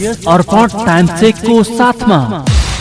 यस अर्पण time चेकको साथमा।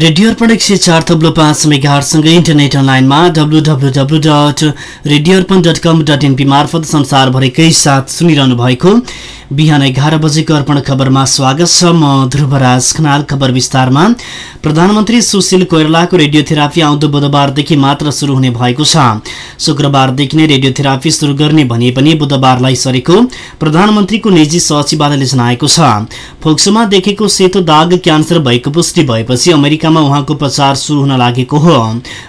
Radio अर्पण एक सय चार थप्लो पाँच मेगाहरूसँगै इन्टरनेट अनलाइनमा W W W dot radio Arpan dot com dot NP मार्फत संसारभरिकै साथ सुनिरहनु भएको बिहान एघार बजेको अर्पण खबरमा स्वागत छ म ध्रुवराज खनाल खबर विस्तारमा प्रधानमन्त्री सुशील कोइरालाको रेडियोथेरापी आउँदो बुधबारदेखि मात्र सुरु हुने भएको छ शुक्रबारदेखि नै रेडियोथेरापी सुरु गर्ने भनिए पनि बुधबारलाई सरेको प्रधानमन्त्रीको निजी सचिवालयले जनाएको छ फोक्सोमा देखेको सेतो दाग क्यान्सर भएको पुष्टि भएपछि अमेरिका अमेरिकामा उहाँको उपचार सुरु हुन लागेको हो।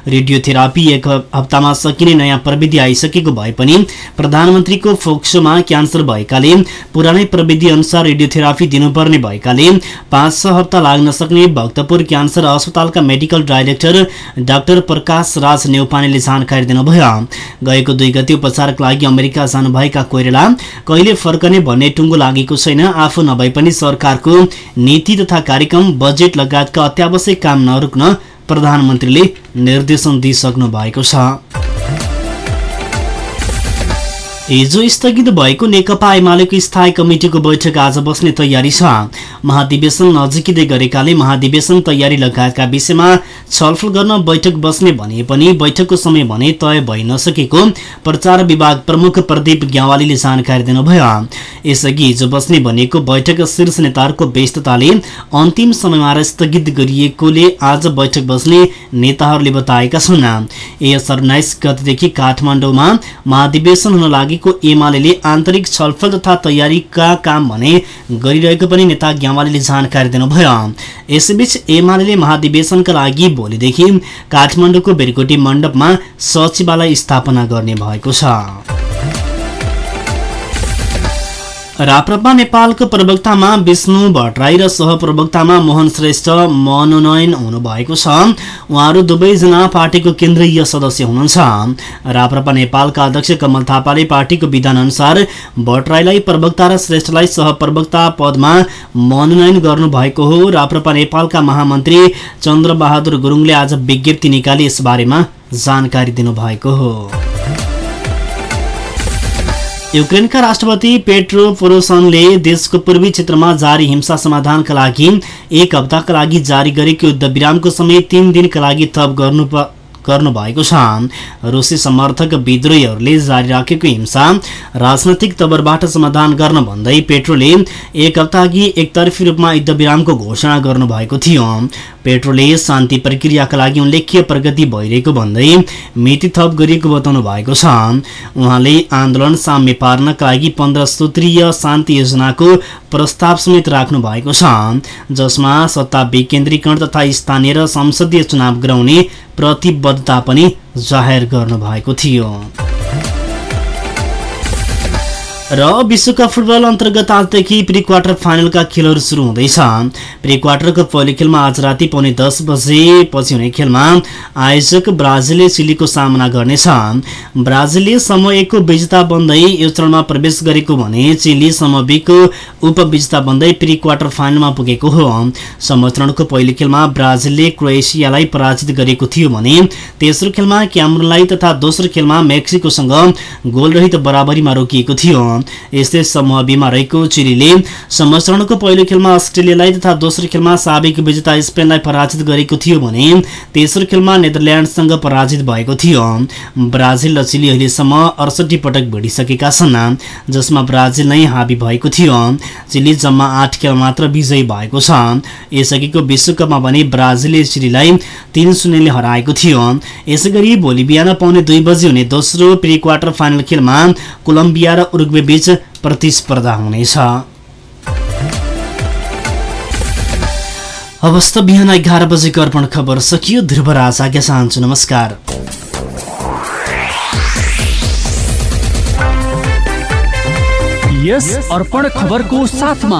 रेडियोथेरापी एक हप्तामा सकिने नयाँ प्रविधि आइसकेको भए पनि प्रधानमन्त्रीको फोक्सोमा क्यान्सर भएकाले पुरानै प्रविधि अनुसार रेडियोथेरापी दिनुपर्ने भएकाले पाँच छ हप्ता लाग्न सक्ने भक्तपुर क्यान्सर अस्पतालका medical director doctor Prakash Raj नेउपानेले जानकारी दिनुभयो। गएको दुई गति उपचारका लागि अमेरिका जानुभएका कोइराला कहिले फर्कने भन्ने टुङ्गो लागेको छैन आफू नभए पनि सरकारको नीति तथा कार्यक्रम बजेट लगायतका अत्यावश्यक काम नरुक्न प्रधानमन्त्रीले निर्देशन दिइसक्नु भएको छ। हिजो स्थगित भएको नेकपा एमालेको स्थायी कमिटिको बैठक आज बस्ने तयारी छ। महाधिवेशन नजिकै गरेकाले महाधिवेशन तयारी लगायतका विषयमा छलफल गर्न बैठक बस्ने भने पनि बैठकको समय भने तय भइ नसकेको प्रचार विभाग प्रमुख प्रदीप ग्यावालीले जानकारी दिनुभयो। यसअघि हिजो बस्ने भनेको बैठक शीर्ष नेताहरूको व्यस्तताले अन्तिम समयमा स्थगित गरिएकोले आज बैठक बस्ने नेताहरूले बताएका छन्। यस उन्नाइस गतिदेखि काठमाडौँमा महाधिवेशन हुन लागेको एमाले आन्तरिक छलफल तथा तयारीका काम भने गरिरहेको पनि नेता ग्यावालीले जानकारी दिनुभयो। यसैबीच एमाले महाधिवेशनका लागि भोलिदेखि काठमाडौँको बेरकोटी मण्डपमा सचिवालय स्थापना गर्ने भएको छ। राप्रपा नेपालको प्रवक्तामा विष्णु भट्टराई र सहप्रवक्तामा मोहन श्रेष्ठ मनोनयन हुनुभएको छ। उहाँहरू दुवैजना पार्टीको केन्द्रीय सदस्य हुनुहुन्छ। राप्रपा नेपालका अध्यक्ष कमल थापाले पार्टीको विधान अनुसार भट्टराईलाई प्रवक्ता र श्रेष्ठलाई सहप्रवक्ता पदमा मनोनयन गर्नुभएको हो। राप्रपा नेपालका महामन्त्री चन्द्रबहादुर गुरुङले आज विज्ञप्ति निकाली यसबारेमा जानकारी दिनुभएको हो। युक्रेनका राष्ट्रपति पेट्रो पोरोसनले देशको पूर्वी क्षेत्रमा जारी हिंसा समाधानका लागि एक हप्ताका लागि जारी गरेको युद्ध विरामको समय तीन दिनका लागि थप गर्नु गर्नु भएको छ। रुसी समर्थक विद्रोहीहरूले जारी राखेको हिंसा राजनैतिक तवरबाट समाधान गर्न भन्दै पेट्रोले एक हप्ता अघि एकतर्फी रूपमा युद्ध विरामको घोषणा गर्नुभएको थियो। पेट्रोले शान्ति प्रक्रियाका लागि उल्लेख्य प्रगति भइरहेको भन्दै मिति थप गरिएको बताउनु भएको छ। उहाँले आन्दोलन साम्य पार्नका लागि पन्ध्र सूत्रीय शान्ति योजनाको प्रस्ताव समेत राख्नु भएको छ जसमा सत्ता विकेन्द्रीकरण तथा स्थानीय र संसदीय चुनाव गराउने प्रतिबद्धता पनि जाहेर गर्नु भएको थियो। र विश्वकप फुटबल अन्तर्गत आजदेखि प्री क्वार्टर फाइनलका खेलहरू सुरु हुँदैछ। प्री क्वार्टरको पहिलो खेलमा आज राति पौने दस बजे पछि हुने खेलमा आयोजक ब्राजिलले चिलीको सामना गर्नेछ। ब्राजिलले समूह एकको विजेता बन्दै यो चरणमा प्रवेश गरेको भने चिली समूह बीको उपविजेता बन्दै प्री क्वार्टर फाइनलमा पुगेको हो। समूह चरणको पहिलो खेलमा ब्राजिलले क्रोएसियालाई पराजित गरेको थियो भने तेस्रो खेलमा क्यामरूनलाई तथा दोस्रो खेलमा मेक्सिकोसँग गोलरहित बराबरीमा रोकिएको थियो। यस्तै समूह बीमा रहेको चिलीले समचरणको पहिलो खेलमा अस्ट्रेलियालाई तथा दोस्रो खेलमा साबिक विजेता स्पेनलाई पराजित गरेको थियो भने तेस्रो खेलमा नेदरल्यान्डसँग पराजित भएको थियो। ब्राजिल र चिली अहिलेसम्म अडसठी पटक भिडिसकेका छन् जसमा ब्राजिल नै हाबी भएको थियो। चिली जम्मा आठ खेल मात्र विजयी भएको छ। यसअघिको विश्वकपमा भने ब्राजिलले चिलीलाई तीन शून्यले हराएको थियो। यसै गरी भोलि बिहान पाउने दुई बजी हुने दोस्रो प्री क्वार्टर फाइनल खेलमा कोलम्बिया र उरुग्वे बीच प्रतिस्पर्धा हुनेछ। अवस्था बिहान एघार बजेको अर्पण खबर सकियो। ध्रुवराज आज्ञा चाहन्छु नमस्कार। यस अर्पण खबरको साथमा